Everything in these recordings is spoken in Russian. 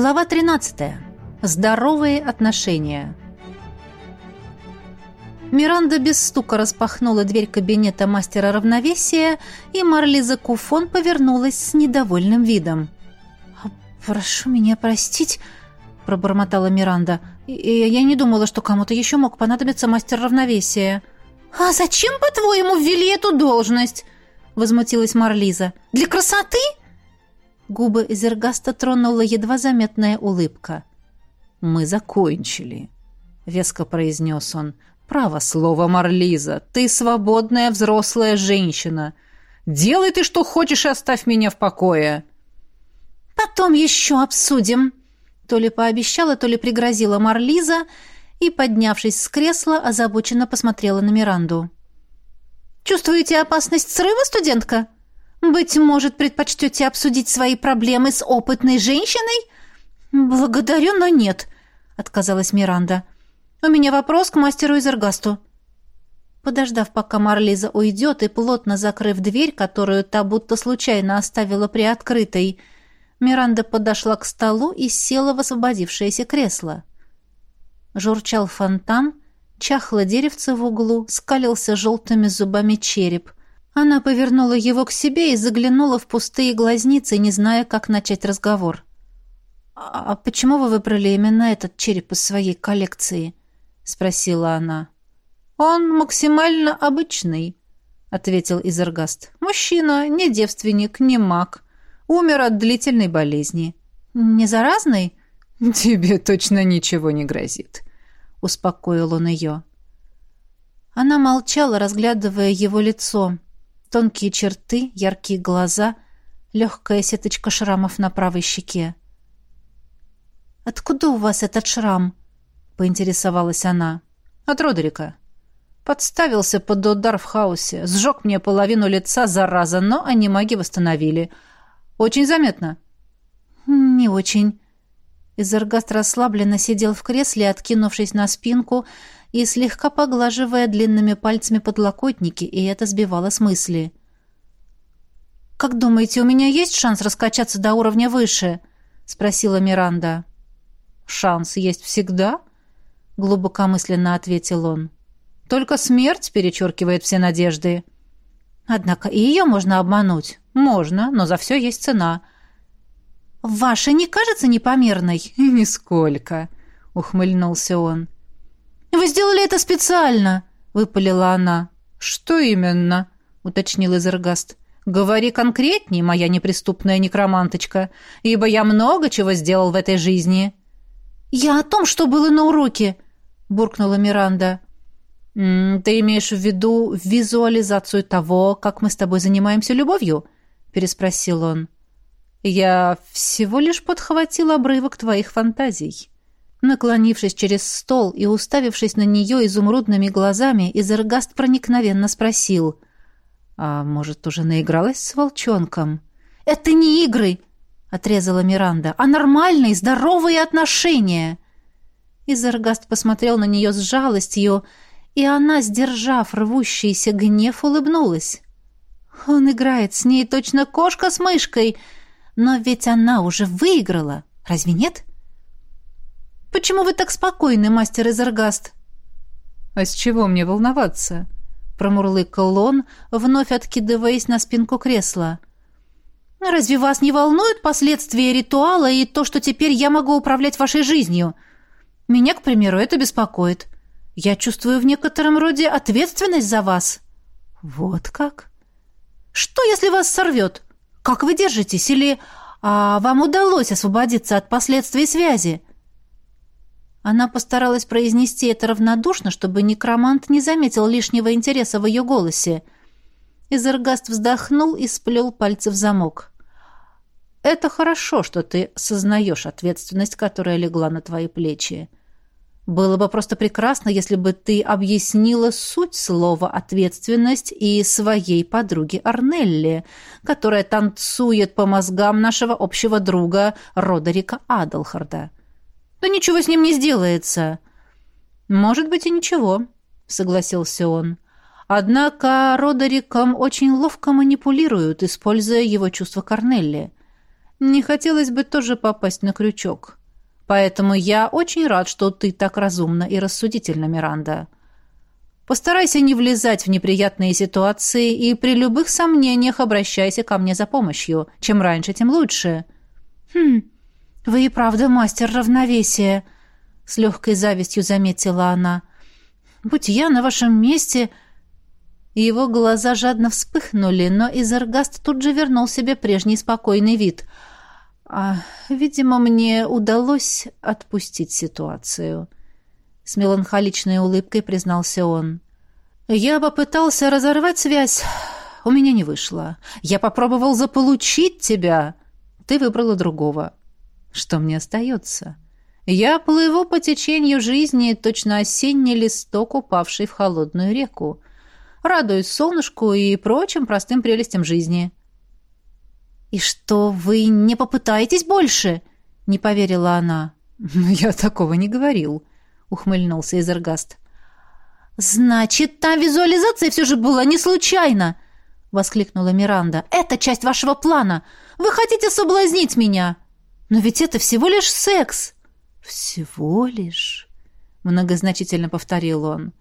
Глава 13. Здоровые отношения. Миранда без стука распахнула дверь кабинета мастера равновесия, и Марлиза Куфон повернулась с недовольным видом. «Прошу меня простить», — пробормотала Миранда. И «Я не думала, что кому-то еще мог понадобиться мастер равновесия». «А зачем, по-твоему, ввели эту должность?» — возмутилась Марлиза. «Для красоты?» Губы Зергаста тронула едва заметная улыбка. «Мы закончили», — веско произнес он. «Право слово, Марлиза, ты свободная взрослая женщина. Делай ты, что хочешь, и оставь меня в покое». «Потом еще обсудим», — то ли пообещала, то ли пригрозила Марлиза, и, поднявшись с кресла, озабоченно посмотрела на Миранду. «Чувствуете опасность срыва, студентка?» Быть может, предпочтете обсудить свои проблемы с опытной женщиной? Благодарю, но нет, отказалась Миранда. У меня вопрос к мастеру Изергасту. Подождав, пока Марлиза уйдет, и плотно закрыв дверь, которую та будто случайно оставила приоткрытой, Миранда подошла к столу и села в освободившееся кресло. Журчал фонтан, чахло деревце в углу, скалился желтыми зубами череп. Она повернула его к себе и заглянула в пустые глазницы, не зная, как начать разговор. «А почему вы выбрали именно этот череп из своей коллекции?» — спросила она. «Он максимально обычный», — ответил Изергаст. «Мужчина, не девственник, не маг. Умер от длительной болезни». «Не заразный?» «Тебе точно ничего не грозит», — успокоил он ее. Она молчала, разглядывая его лицо. Тонкие черты, яркие глаза, легкая сеточка шрамов на правой щеке. «Откуда у вас этот шрам?» — поинтересовалась она. «От Родерика. Подставился под удар в хаосе, сжег мне половину лица, зараза, но анимаги восстановили. Очень заметно». «Не очень». Изергаст расслабленно сидел в кресле, откинувшись на спинку, и слегка поглаживая длинными пальцами подлокотники, и это сбивало с мысли. «Как думаете, у меня есть шанс раскачаться до уровня выше?» — спросила Миранда. «Шанс есть всегда», — глубокомысленно ответил он. «Только смерть перечеркивает все надежды». «Однако и ее можно обмануть». «Можно, но за все есть цена». «Ваша не кажется непомерной?» «Нисколько», — ухмыльнулся он. «Вы сделали это специально!» — выпалила она. «Что именно?» — уточнил Изергаст. «Говори конкретней, моя неприступная некроманточка, ибо я много чего сделал в этой жизни». «Я о том, что было на уроке», — буркнула Миранда. «Ты имеешь в виду визуализацию того, как мы с тобой занимаемся любовью?» — переспросил он. «Я всего лишь подхватил обрывок твоих фантазий». Наклонившись через стол и уставившись на нее изумрудными глазами, Изергаст проникновенно спросил. «А может, уже наигралась с волчонком?» «Это не игры!» — отрезала Миранда. «А нормальные, здоровые отношения!» Изергаст посмотрел на нее с жалостью, и она, сдержав рвущийся гнев, улыбнулась. «Он играет с ней точно кошка с мышкой, но ведь она уже выиграла, разве нет?» Почему вы так спокойны, мастер Изергаст?» «А с чего мне волноваться?» — промурлыкал он, вновь откидываясь на спинку кресла. «Разве вас не волнуют последствия ритуала и то, что теперь я могу управлять вашей жизнью? Меня, к примеру, это беспокоит. Я чувствую в некотором роде ответственность за вас». «Вот как?» «Что, если вас сорвет? Как вы держитесь? Или а, вам удалось освободиться от последствий связи?» Она постаралась произнести это равнодушно, чтобы некромант не заметил лишнего интереса в ее голосе. Изергаст вздохнул и сплел пальцы в замок. «Это хорошо, что ты сознаешь ответственность, которая легла на твои плечи. Было бы просто прекрасно, если бы ты объяснила суть слова «ответственность» и своей подруге Арнелли, которая танцует по мозгам нашего общего друга Родерика Адалхарда. Да ничего с ним не сделается. Может быть и ничего, согласился он. Однако Родериком очень ловко манипулируют, используя его чувства Корнелли. Не хотелось бы тоже попасть на крючок. Поэтому я очень рад, что ты так разумна и рассудительна, Миранда. Постарайся не влезать в неприятные ситуации и при любых сомнениях обращайся ко мне за помощью. Чем раньше, тем лучше. Хм, вы и правда мастер равновесия, с легкой завистью заметила она. Будь я на вашем месте... Его глаза жадно вспыхнули, но Изергаст тут же вернул себе прежний спокойный вид. А, видимо, мне удалось отпустить ситуацию. С меланхоличной улыбкой признался он. Я попытался разорвать связь. У меня не вышло. Я попробовал заполучить тебя. Ты выбрала другого. Что мне остается? Я плыву по течению жизни, точно осенний листок, упавший в холодную реку радуюсь солнышку и прочим простым прелестям жизни. «И что, вы не попытаетесь больше?» — не поверила она. «Я такого не говорил», — ухмыльнулся Изергаст. «Значит, та визуализация все же была не случайна!» — воскликнула Миранда. «Это часть вашего плана! Вы хотите соблазнить меня! Но ведь это всего лишь секс!» «Всего лишь?» — многозначительно повторил он.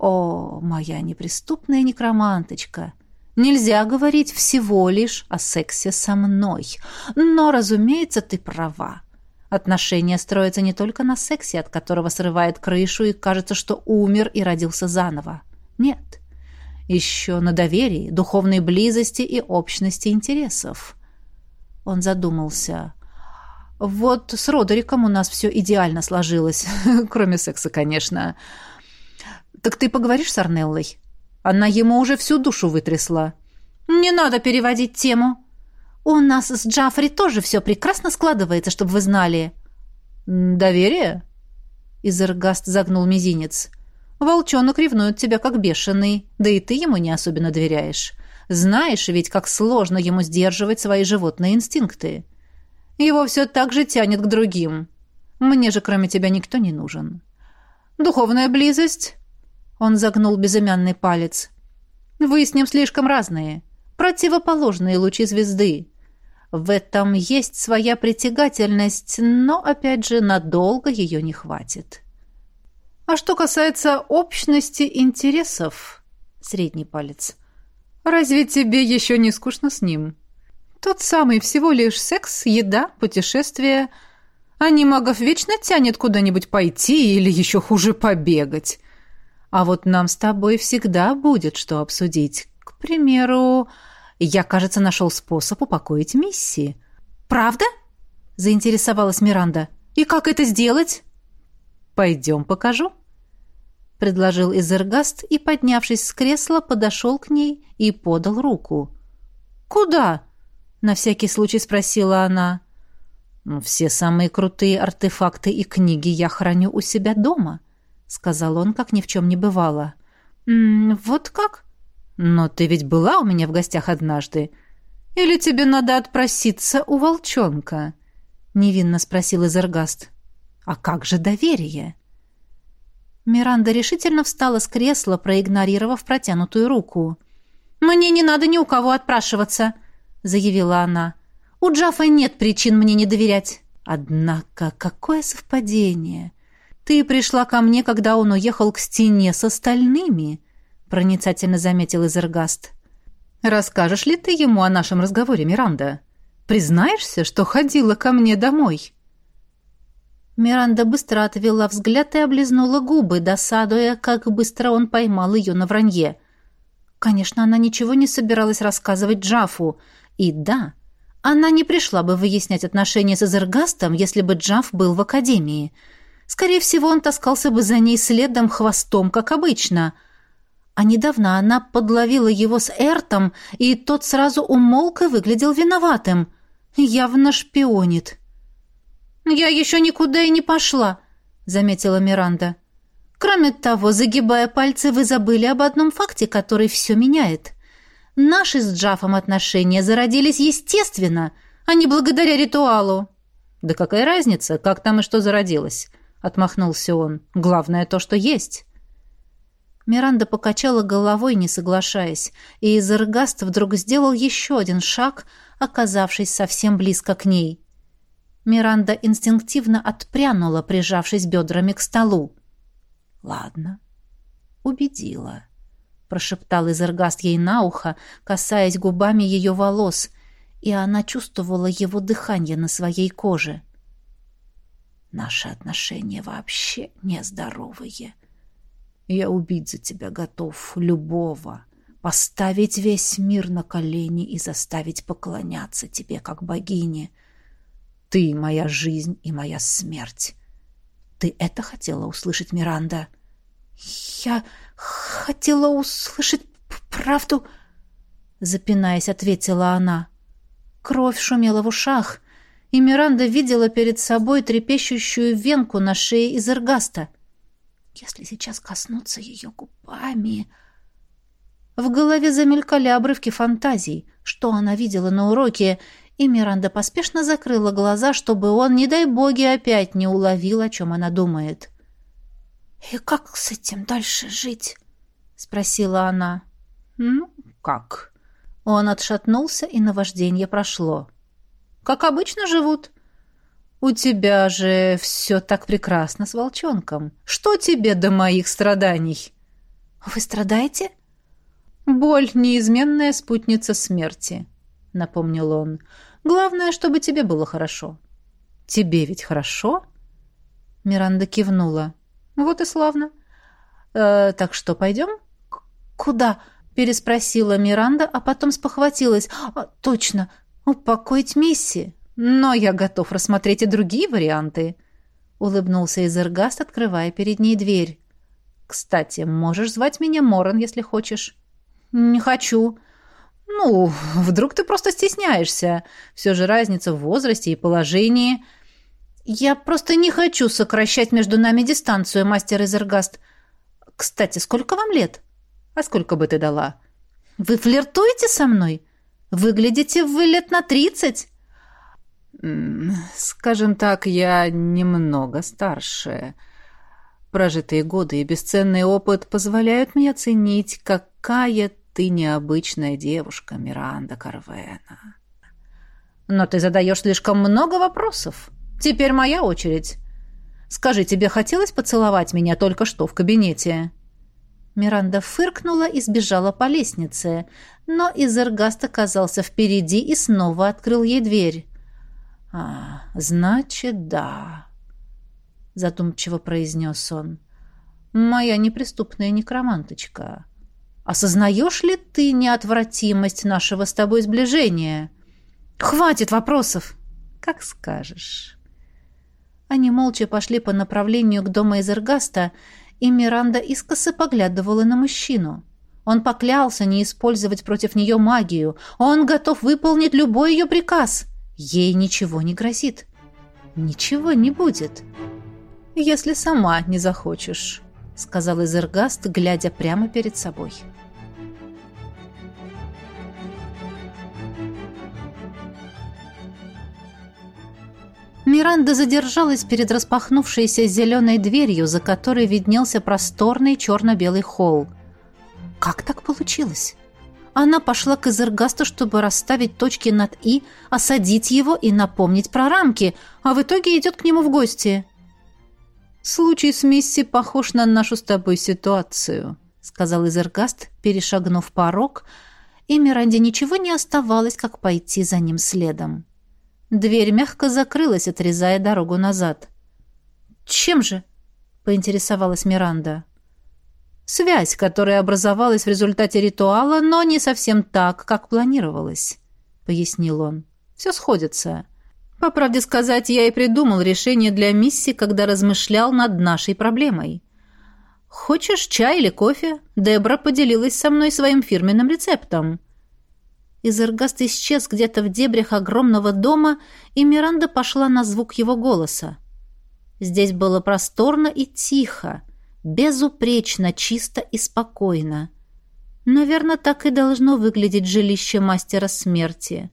О, моя неприступная некроманточка! Нельзя говорить всего лишь о сексе со мной. Но, разумеется, ты права. Отношения строятся не только на сексе, от которого срывает крышу и кажется, что умер и родился заново. Нет. Еще на доверии, духовной близости и общности интересов. Он задумался. Вот с Родериком у нас все идеально сложилось. Кроме секса, конечно. «Так ты поговоришь с Арнеллой?» Она ему уже всю душу вытрясла. «Не надо переводить тему. У нас с Джаффри тоже все прекрасно складывается, чтобы вы знали». «Доверие?» Изергаст загнул мизинец. «Волчонок ревнует тебя как бешеный, да и ты ему не особенно доверяешь. Знаешь ведь, как сложно ему сдерживать свои животные инстинкты. Его все так же тянет к другим. Мне же кроме тебя никто не нужен. Духовная близость он загнул безымянный палец. «Вы с ним слишком разные. Противоположные лучи звезды. В этом есть своя притягательность, но, опять же, надолго ее не хватит. А что касается общности интересов, средний палец, разве тебе еще не скучно с ним? Тот самый всего лишь секс, еда, путешествия. А не магов вечно тянет куда-нибудь пойти или еще хуже побегать. А вот нам с тобой всегда будет что обсудить. К примеру, я, кажется, нашел способ упокоить миссии. Правда? Заинтересовалась Миранда. И как это сделать? Пойдем покажу. Предложил Изергаст и, поднявшись с кресла, подошел к ней и подал руку. «Куда?» — на всякий случай спросила она. «Ну, «Все самые крутые артефакты и книги я храню у себя дома», сказал он, как ни в чем не бывало. «М -м, «Вот как?» «Но ты ведь была у меня в гостях однажды. Или тебе надо отпроситься у волчонка?» Невинно спросил Изергаст. «А как же доверие?» Миранда решительно встала с кресла, проигнорировав протянутую руку. «Мне не надо ни у кого отпрашиваться», — заявила она. «У Джафа нет причин мне не доверять». «Однако, какое совпадение!» Ты пришла ко мне, когда он уехал к стене с остальными, проницательно заметил Изергаст. Расскажешь ли ты ему о нашем разговоре, Миранда? Признаешься, что ходила ко мне домой? Миранда быстро отвела взгляд и облизнула губы, досадуя, как быстро он поймал ее на вранье. Конечно, она ничего не собиралась рассказывать Джафу. И да, она не пришла бы выяснять отношения с Эзергастом, если бы Джаф был в академии — Скорее всего, он таскался бы за ней следом хвостом, как обычно. А недавно она подловила его с Эртом, и тот сразу умолк и выглядел виноватым. Явно шпионит. «Я еще никуда и не пошла», — заметила Миранда. «Кроме того, загибая пальцы, вы забыли об одном факте, который все меняет. Наши с Джафом отношения зародились естественно, а не благодаря ритуалу». «Да какая разница, как там и что зародилось?» — отмахнулся он. «Главное то, что есть». Миранда покачала головой, не соглашаясь, и Изергаст вдруг сделал еще один шаг, оказавшись совсем близко к ней. Миранда инстинктивно отпрянула, прижавшись бедрами к столу. «Ладно, убедила», — прошептал Изергаст ей на ухо, касаясь губами ее волос, и она чувствовала его дыхание на своей коже. «Наши отношения вообще нездоровые. Я убить за тебя готов, любого, поставить весь мир на колени и заставить поклоняться тебе, как богине. Ты — моя жизнь и моя смерть. Ты это хотела услышать, Миранда?» «Я хотела услышать правду», — запинаясь, ответила она. Кровь шумела в ушах, и Миранда видела перед собой трепещущую венку на шее из эргаста. «Если сейчас коснуться ее губами...» В голове замелькали обрывки фантазий, что она видела на уроке, и Миранда поспешно закрыла глаза, чтобы он, не дай боги, опять не уловил, о чем она думает. «И как с этим дальше жить?» — спросила она. «Ну, как?» Он отшатнулся, и наваждение прошло. «Как обычно живут. У тебя же все так прекрасно с волчонком. Что тебе до моих страданий?» «Вы страдаете?» «Боль — неизменная спутница смерти», — напомнил он. «Главное, чтобы тебе было хорошо». «Тебе ведь хорошо?» Миранда кивнула. Вот и славно. Э, так что, пойдем? Куда? переспросила Миранда, а потом спохватилась. А, точно, упокоить Мисси. Но я готов рассмотреть и другие варианты. Улыбнулся Изергаст, открывая перед ней дверь. Кстати, можешь звать меня Моран, если хочешь. Не хочу. Ну, вдруг ты просто стесняешься. Все же разница в возрасте и положении. «Я просто не хочу сокращать между нами дистанцию, мастер Изергаст. Кстати, сколько вам лет?» «А сколько бы ты дала?» «Вы флиртуете со мной? Выглядите вы лет на тридцать?» «Скажем так, я немного старше. Прожитые годы и бесценный опыт позволяют мне оценить, какая ты необычная девушка, Миранда Карвена». «Но ты задаешь слишком много вопросов», Теперь моя очередь. Скажи, тебе хотелось поцеловать меня только что в кабинете?» Миранда фыркнула и сбежала по лестнице, но Изергаст оказался впереди и снова открыл ей дверь. «А, значит, да», — задумчиво произнес он. «Моя неприступная некроманточка. Осознаешь ли ты неотвратимость нашего с тобой сближения?» «Хватит вопросов!» «Как скажешь». Они молча пошли по направлению к дому Эзергаста, и Миранда искоса поглядывала на мужчину. Он поклялся не использовать против нее магию. Он готов выполнить любой ее приказ. Ей ничего не грозит. Ничего не будет. «Если сама не захочешь», — сказал Эзергаст, глядя прямо перед собой. Миранда задержалась перед распахнувшейся зеленой дверью, за которой виднелся просторный черно-белый холл. Как так получилось? Она пошла к Изергасту, чтобы расставить точки над «и», осадить его и напомнить про рамки, а в итоге идет к нему в гости. «Случай с Мисси похож на нашу с тобой ситуацию», — сказал Изергаст, перешагнув порог, и Миранде ничего не оставалось, как пойти за ним следом. Дверь мягко закрылась, отрезая дорогу назад. «Чем же?» — поинтересовалась Миранда. «Связь, которая образовалась в результате ритуала, но не совсем так, как планировалось», — пояснил он. «Все сходится. По правде сказать, я и придумал решение для миссии, когда размышлял над нашей проблемой. Хочешь чай или кофе? Дебра поделилась со мной своим фирменным рецептом». Изергаст исчез где-то в дебрях огромного дома, и Миранда пошла на звук его голоса. Здесь было просторно и тихо, безупречно, чисто и спокойно. Наверное, так и должно выглядеть жилище мастера смерти.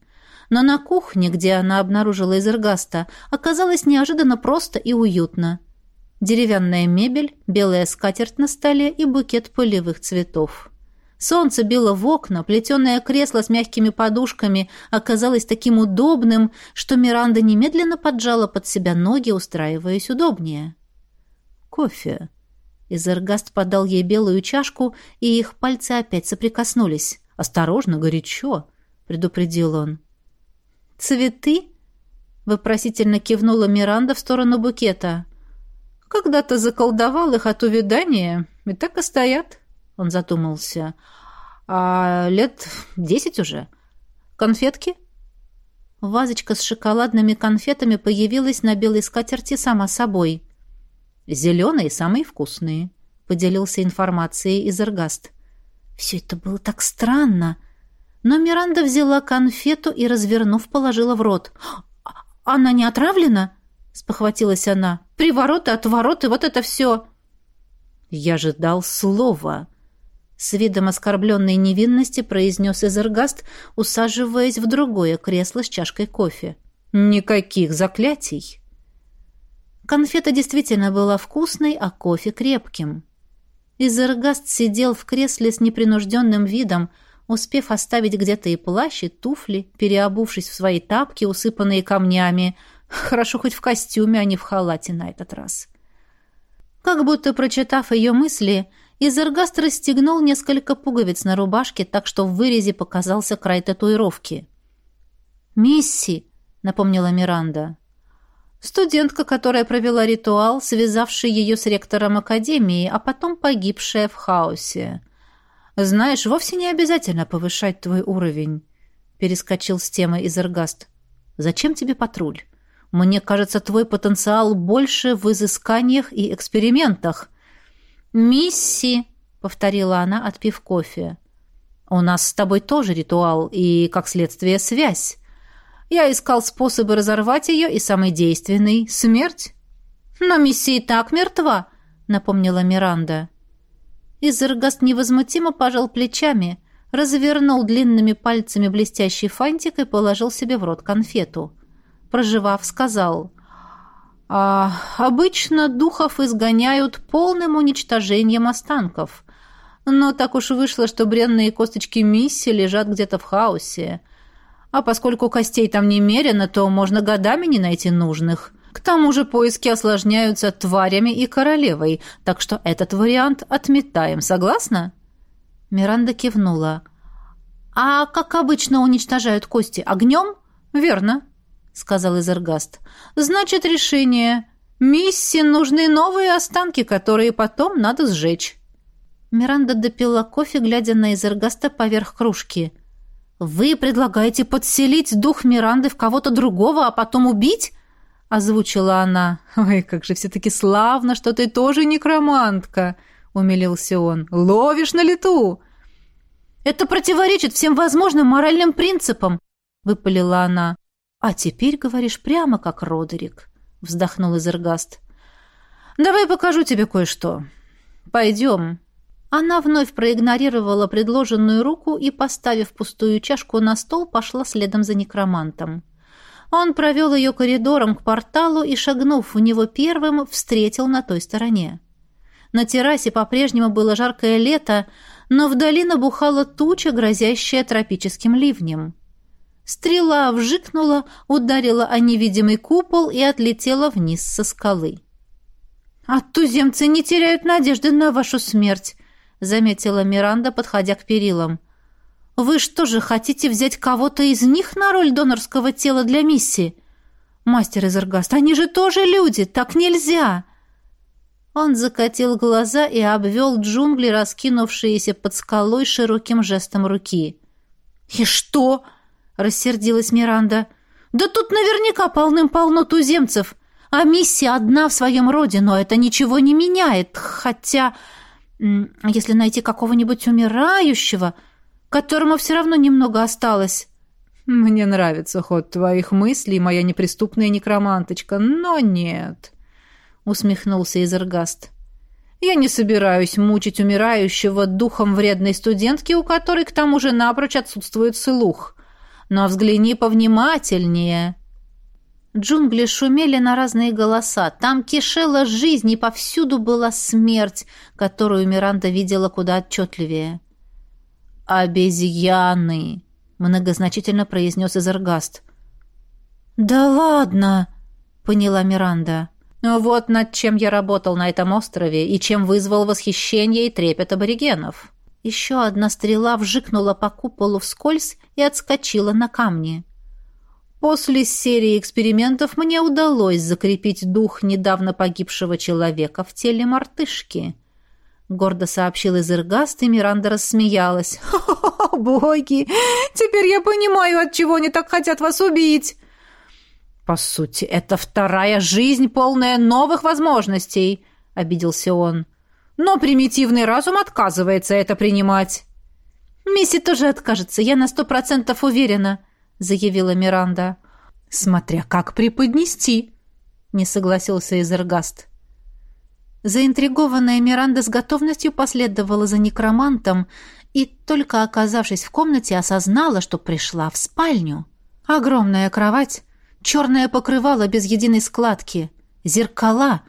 Но на кухне, где она обнаружила Изергаста, оказалось неожиданно просто и уютно. Деревянная мебель, белая скатерть на столе и букет полевых цветов. Солнце било в окна, плетеное кресло с мягкими подушками оказалось таким удобным, что Миранда немедленно поджала под себя ноги, устраиваясь удобнее. «Кофе». Изергаст подал ей белую чашку, и их пальцы опять соприкоснулись. «Осторожно, горячо», — предупредил он. «Цветы?» — вопросительно кивнула Миранда в сторону букета. «Когда-то заколдовал их от увядания, и так и стоят», — он задумался. «А лет десять уже. Конфетки?» Вазочка с шоколадными конфетами появилась на белой скатерти сама собой. «Зеленые самые вкусные», — поделился информацией Изергаст. Все это было так странно. Но Миранда взяла конфету и, развернув, положила в рот. «А, «Она не отравлена?» — спохватилась она. «Привороты, отвороты, вот это все!» «Я же дал слово!» С видом оскорбленной невинности произнес Эзергаст, усаживаясь в другое кресло с чашкой кофе. «Никаких заклятий!» Конфета действительно была вкусной, а кофе крепким. Изергаст сидел в кресле с непринужденным видом, успев оставить где-то и плащ, и туфли, переобувшись в свои тапки, усыпанные камнями. Хорошо хоть в костюме, а не в халате на этот раз. Как будто прочитав ее мысли, Изергаст расстегнул несколько пуговиц на рубашке, так что в вырезе показался край татуировки. «Мисси», — напомнила Миранда. Студентка, которая провела ритуал, связавший ее с ректором академии, а потом погибшая в хаосе. «Знаешь, вовсе не обязательно повышать твой уровень», — перескочил с темы Изергаст. «Зачем тебе патруль? Мне кажется, твой потенциал больше в изысканиях и экспериментах». «Мисси», — повторила она, отпив кофе. «У нас с тобой тоже ритуал и, как следствие, связь. Я искал способы разорвать ее, и самый действенный — смерть. «Но миссия и так мертва», — напомнила Миранда. Изергаст невозмутимо пожал плечами, развернул длинными пальцами блестящий фантик и положил себе в рот конфету. Проживав, сказал, «А обычно духов изгоняют полным уничтожением останков. Но так уж вышло, что бренные косточки миссии лежат где-то в хаосе. А поскольку костей там немерено, то можно годами не найти нужных. К тому же поиски осложняются тварями и королевой, так что этот вариант отметаем. Согласна?» Миранда кивнула. «А как обычно уничтожают кости? Огнем?» «Верно», — сказал Изергаст. «Значит, решение. Мисси нужны новые останки, которые потом надо сжечь». Миранда допила кофе, глядя на Изергаста поверх кружки. «Вы предлагаете подселить дух Миранды в кого-то другого, а потом убить?» — озвучила она. «Ой, как же все-таки славно, что ты тоже некромантка!» — умилился он. «Ловишь на лету!» «Это противоречит всем возможным моральным принципам!» — выпалила она. «А теперь говоришь прямо как Родерик», — вздохнул Изергаст. «Давай покажу тебе кое-что. Пойдем». Она вновь проигнорировала предложенную руку и, поставив пустую чашку на стол, пошла следом за некромантом. Он провел ее коридором к порталу и, шагнув в него первым, встретил на той стороне. На террасе по-прежнему было жаркое лето, но вдали набухала туча, грозящая тропическим ливнем. Стрела вжикнула, ударила о невидимый купол и отлетела вниз со скалы. «А туземцы не теряют надежды на вашу смерть», — заметила Миранда, подходя к перилам. «Вы что же, хотите взять кого-то из них на роль донорского тела для миссии? Мастер Изергаст, они же тоже люди, так нельзя!» Он закатил глаза и обвел джунгли, раскинувшиеся под скалой широким жестом руки. «И что?» — рассердилась Миранда. «Да тут наверняка полным-полно туземцев, а миссия одна в своем роде, но это ничего не меняет, хотя...» Если найти какого-нибудь умирающего, которому все равно немного осталось. Мне нравится ход твоих мыслей, моя неприступная некроманточка, но нет, усмехнулся Изергаст. Я не собираюсь мучить умирающего духом вредной студентки, у которой к тому же напрочь отсутствует слух. Но взгляни повнимательнее. Джунгли шумели на разные голоса. Там кишела жизнь, и повсюду была смерть, которую Миранда видела куда отчетливее. обезьяны», — многозначительно произнес Изергаст. «Да ладно!» — поняла Миранда. «Вот над чем я работал на этом острове и чем вызвал восхищение и трепет аборигенов». Еще одна стрела вжикнула по куполу вскользь и отскочила на камни. После серии экспериментов мне удалось закрепить дух недавно погибшего человека в теле мартышки. Гордо сообщил Изергаст, и Миранда рассмеялась. «О, боги! Теперь я понимаю, от чего они так хотят вас убить!» «По сути, это вторая жизнь, полная новых возможностей», — обиделся он. «Но примитивный разум отказывается это принимать». «Мисси тоже откажется, я на сто процентов уверена», — заявила Миранда. «Смотря как преподнести», — не согласился Изергаст. Заинтригованная Миранда с готовностью последовала за некромантом и, только оказавшись в комнате, осознала, что пришла в спальню. Огромная кровать, черное покрывало без единой складки, зеркала.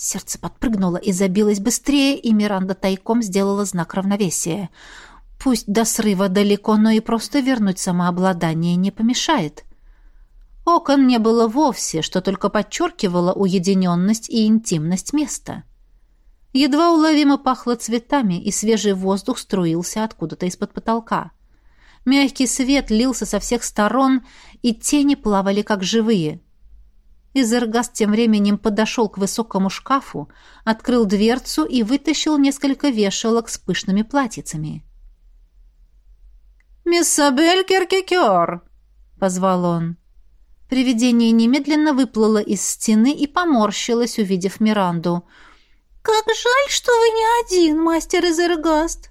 Сердце подпрыгнуло и забилось быстрее, и Миранда тайком сделала знак равновесия — Пусть до срыва далеко, но и просто вернуть самообладание не помешает. Окон не было вовсе, что только подчеркивало уединенность и интимность места. Едва уловимо пахло цветами, и свежий воздух струился откуда-то из-под потолка. Мягкий свет лился со всех сторон, и тени плавали как живые. Изергаст тем временем подошел к высокому шкафу, открыл дверцу и вытащил несколько вешалок с пышными платьицами. «Мисс Сабель Керкекер!» — позвал он. Привидение немедленно выплыло из стены и поморщилось, увидев Миранду. «Как жаль, что вы не один, мастер Изергаст!»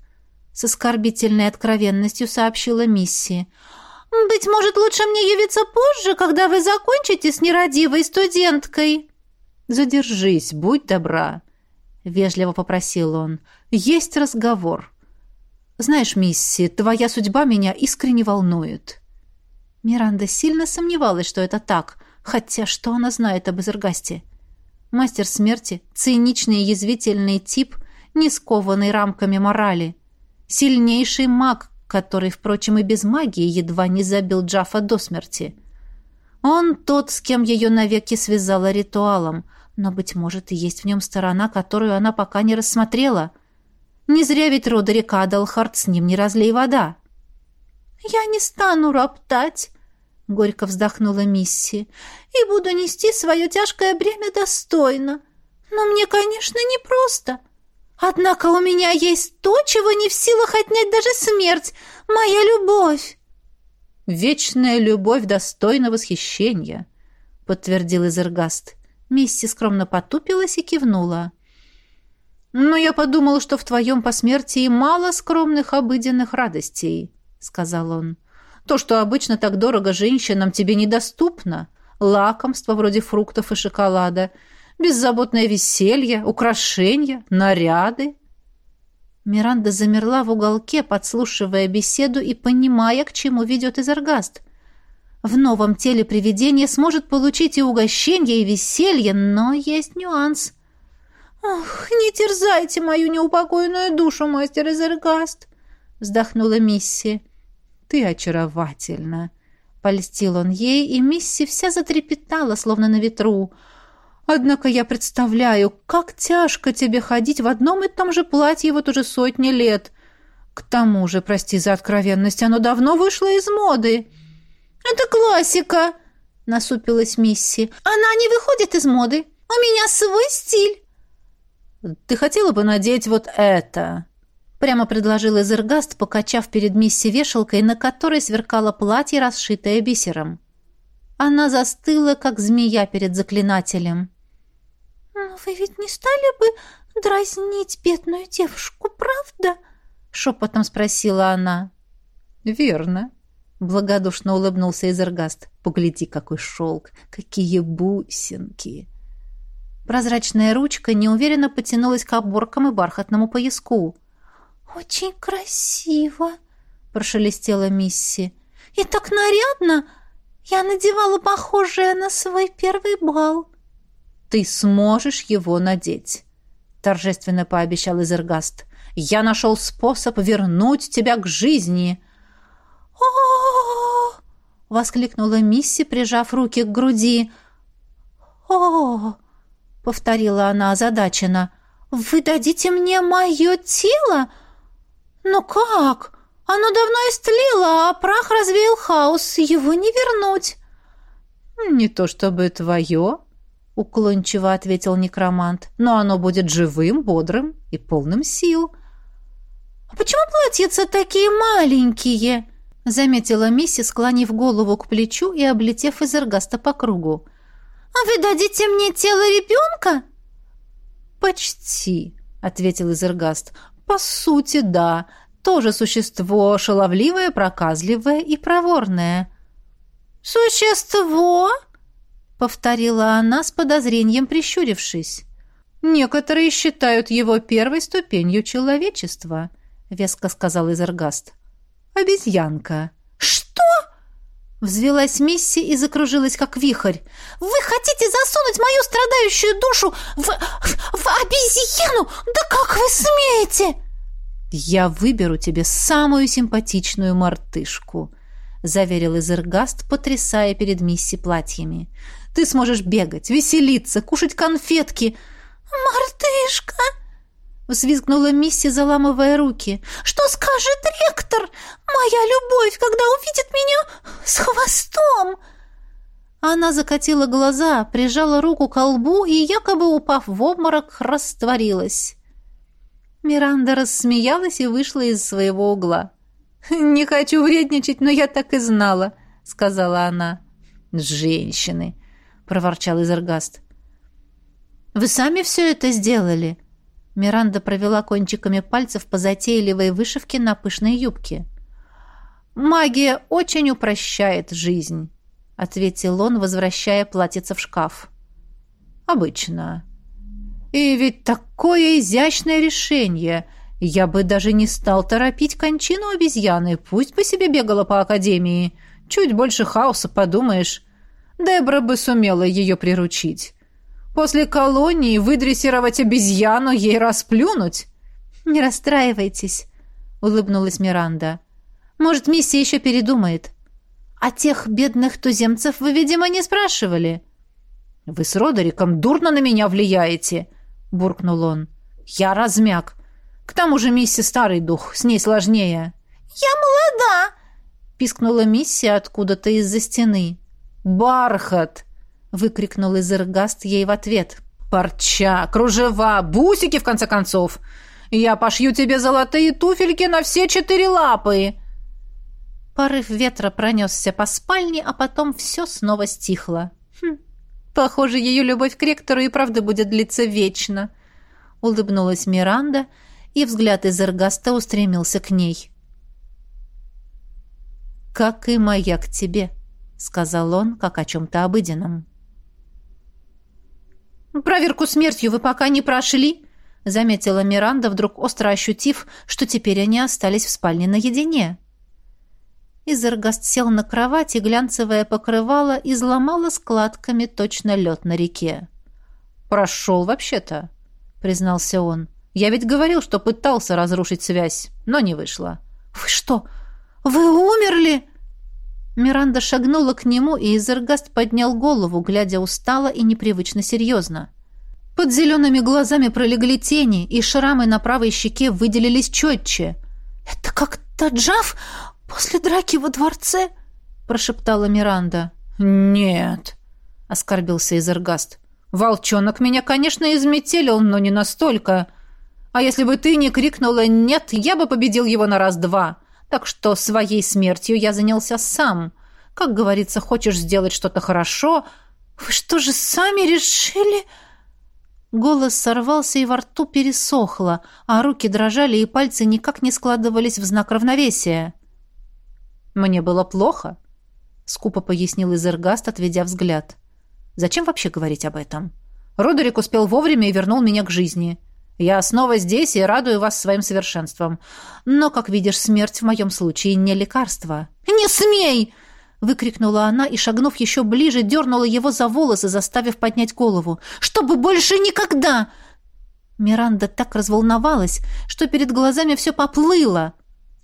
С оскорбительной откровенностью сообщила Мисси. «Быть может, лучше мне явиться позже, когда вы закончите с нерадивой студенткой?» «Задержись, будь добра», — вежливо попросил он. «Есть разговор». Знаешь, Мисси, твоя судьба меня искренне волнует». Миранда сильно сомневалась, что это так, хотя что она знает об Изергасте? Мастер смерти, циничный и язвительный тип, не скованный рамками морали. Сильнейший маг, который, впрочем, и без магии едва не забил Джафа до смерти. Он тот, с кем ее навеки связала ритуалом, но, быть может, и есть в нем сторона, которую она пока не рассмотрела. Не зря ведь Родерик Адалхард с ним не разлей вода. «Я не стану роптать», — горько вздохнула Мисси, «и буду нести свое тяжкое бремя достойно. Но мне, конечно, непросто. Однако у меня есть то, чего не в силах отнять даже смерть, моя любовь». «Вечная любовь достойна восхищения», — подтвердил Изергаст. Мисси скромно потупилась и кивнула. «Но я подумал, что в твоем посмертии мало скромных обыденных радостей», — сказал он. «То, что обычно так дорого женщинам, тебе недоступно. Лакомства вроде фруктов и шоколада, беззаботное веселье, украшения, наряды». Миранда замерла в уголке, подслушивая беседу и понимая, к чему ведет Изергаст. В новом теле привидение сможет получить и угощение, и веселье, но есть нюанс — «Ах, не терзайте мою неупокоенную душу, мастер Эзергаст!» — вздохнула Мисси. «Ты очаровательна!» — польстил он ей, и Мисси вся затрепетала, словно на ветру. «Однако я представляю, как тяжко тебе ходить в одном и том же платье вот уже сотни лет. К тому же, прости за откровенность, оно давно вышло из моды». «Это классика!» — насупилась Мисси. «Она не выходит из моды. У меня свой стиль». «Ты хотела бы надеть вот это?» Прямо предложил Эзергаст, покачав перед мисси вешалкой, на которой сверкало платье, расшитое бисером. Она застыла, как змея перед заклинателем. «Вы ведь не стали бы дразнить бедную девушку, правда?» — шепотом спросила она. «Верно», — благодушно улыбнулся Эзергаст. «Погляди, какой шелк! Какие бусинки!» Прозрачная ручка неуверенно потянулась к оборкам и бархатному пояску. «Очень красиво!» — прошелестела Мисси. «И так нарядно! Я надевала похожее на свой первый бал!» «Ты сможешь его надеть!» — торжественно пообещал Изергаст. Я нашел способ вернуть тебя к жизни!» «О-о-о!» — воскликнула Мисси, прижав руки к груди. «О-о-о!» — повторила она озадаченно. «Вы дадите мне мое тело? Но как? Оно давно истлело, а прах развеял хаос. Его не вернуть». «Не то чтобы твое», — уклончиво ответил некромант, «но оно будет живым, бодрым и полным сил». «А почему платьица такие маленькие?» — заметила Мисси, склонив голову к плечу и облетев Изергаста по кругу. «А вы дадите мне тело ребенка?» «Почти», — ответил Изергаст. «По сути, да. Тоже существо шаловливое, проказливое и проворное». «Существо?» — повторила она с подозрением, прищурившись. «Некоторые считают его первой ступенью человечества», — веско сказал Изергаст. «Обезьянка». «Что?» — взвелась Мисси и закружилась, как вихрь. «Вы хотите засунуть мою страдающую душу в... в обезьяну? Да как вы смеете?» «Я выберу тебе самую симпатичную мартышку», — заверил Изергаст, потрясая перед Мисси платьями. «Ты сможешь бегать, веселиться, кушать конфетки». «Мартышка!» — взвизгнула Мисси, заламывая руки. «Что скажет ректор? Моя любовь, когда увидит меня с хвостом!» Она закатила глаза, прижала руку к лбу и, якобы упав в обморок, растворилась. Миранда рассмеялась и вышла из своего угла. «Не хочу вредничать, но я так и знала», — сказала она. «Женщины», — проворчал Изергаст. «Вы сами все это сделали?» Миранда провела кончиками пальцев по затейливой вышивке на пышной юбке. «Магия очень упрощает жизнь», — ответил он, возвращая платьице в шкаф. «Обычно. И ведь такое изящное решение!» Я бы даже не стал торопить кончину обезьяны, пусть бы себе бегала по академии. Чуть больше хаоса, подумаешь. Дебра бы сумела ее приручить. После колонии выдрессировать обезьяну, ей расплюнуть. «Не расстраивайтесь», — улыбнулась Миранда. «Может, миссия еще передумает. А тех бедных туземцев вы, видимо, не спрашивали». «Вы с Родериком дурно на меня влияете», — буркнул он. «Я размяк. К тому же Мисси старый дух, с ней сложнее». «Я молода!» — пискнула Мисси откуда-то из-за стены. «Бархат!» — выкрикнул Изергаст ей в ответ. «Парча, кружева, бусики, в конце концов! Я пошью тебе золотые туфельки на все четыре лапы!» Порыв ветра пронесся по спальне, а потом все снова стихло. Хм, похоже, ее любовь к ректору и правда будет длиться вечно. Улыбнулась Миранда — и взгляд из Эргаста устремился к ней. «Как и моя к тебе», — сказал он, как о чем-то обыденном. «Проверку смертью вы пока не прошли», — заметила Миранда, вдруг остро ощутив, что теперь они остались в спальне наедине. Изергаст сел на кровать, и глянцевое покрывало изломало складками точно лед на реке. «Прошел вообще-то», — признался он. Я ведь говорил, что пытался разрушить связь, но не вышло. Вы что? Вы умерли? Миранда шагнула к нему, и Изергаст поднял голову, глядя устало и непривычно серьезно. Под зелеными глазами пролегли тени, и шрамы на правой щеке выделились четче. «Это как Таджав после драки во дворце?» — прошептала Миранда. «Нет», — оскорбился Изергаст. «Волчонок меня, конечно, изметелил, но не настолько. А если бы ты не крикнула «нет», я бы победил его на раз-два. Так что своей смертью я занялся сам. Как говорится, хочешь сделать что-то хорошо... Вы что же сами решили... Голос сорвался и во рту пересохло, а руки дрожали и пальцы никак не складывались в знак равновесия. «Мне было плохо», — скупо пояснил Изергаст, отведя взгляд. «Зачем вообще говорить об этом? Родерик успел вовремя и вернул меня к жизни. Я снова здесь и радую вас своим совершенством. Но, как видишь, смерть в моем случае не лекарство». «Не смей!» — выкрикнула она и, шагнув еще ближе, дернула его за волосы, заставив поднять голову. «Чтобы больше никогда!» Миранда так разволновалась, что перед глазами все поплыло.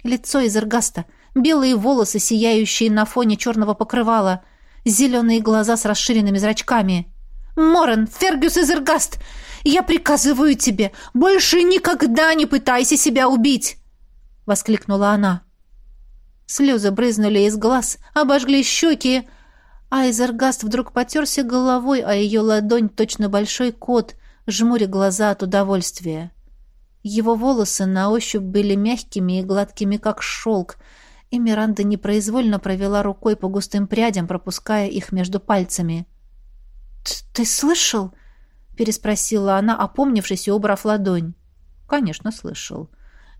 Лицо из эргаста, белые волосы, сияющие на фоне черного покрывала, зеленые глаза с расширенными зрачками. «Морен, Фергюс из эргаст! Я приказываю тебе, больше никогда не пытайся себя убить!» — воскликнула она. Слезы брызнули из глаз, обожгли щеки, а Изергаст вдруг потерся головой, а ее ладонь точно большой кот, жмуря глаза от удовольствия. Его волосы на ощупь были мягкими и гладкими, как шелк, и Миранда непроизвольно провела рукой по густым прядям, пропуская их между пальцами. «Ты слышал?» — переспросила она, опомнившись и убрав ладонь. «Конечно, слышал.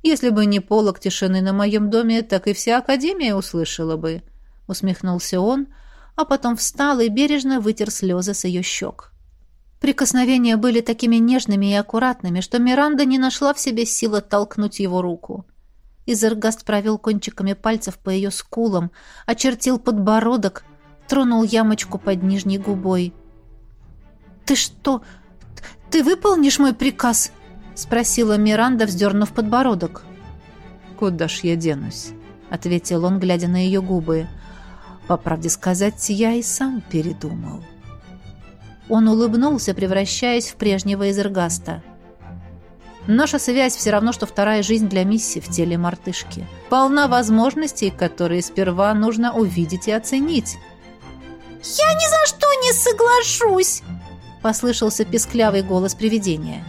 Если бы не полог тишины на моем доме, так и вся Академия услышала бы», — усмехнулся он, а потом встал и бережно вытер слезы с ее щек. Прикосновения были такими нежными и аккуратными, что Миранда не нашла в себе сил оттолкнуть его руку. Изергаст провел кончиками пальцев по ее скулам, очертил подбородок, тронул ямочку под нижней губой. «Ты что? Ты выполнишь мой приказ?» — спросила Миранда, вздернув подбородок. «Куда ж я денусь?» — ответил он, глядя на ее губы. «По правде сказать, я и сам передумал». Он улыбнулся, превращаясь в прежнего Изергаста. Наша связь все равно, что вторая жизнь для миссии в теле мартышки. Полна возможностей, которые сперва нужно увидеть и оценить. «Я ни за что не соглашусь!» Послышался песклявый голос привидения.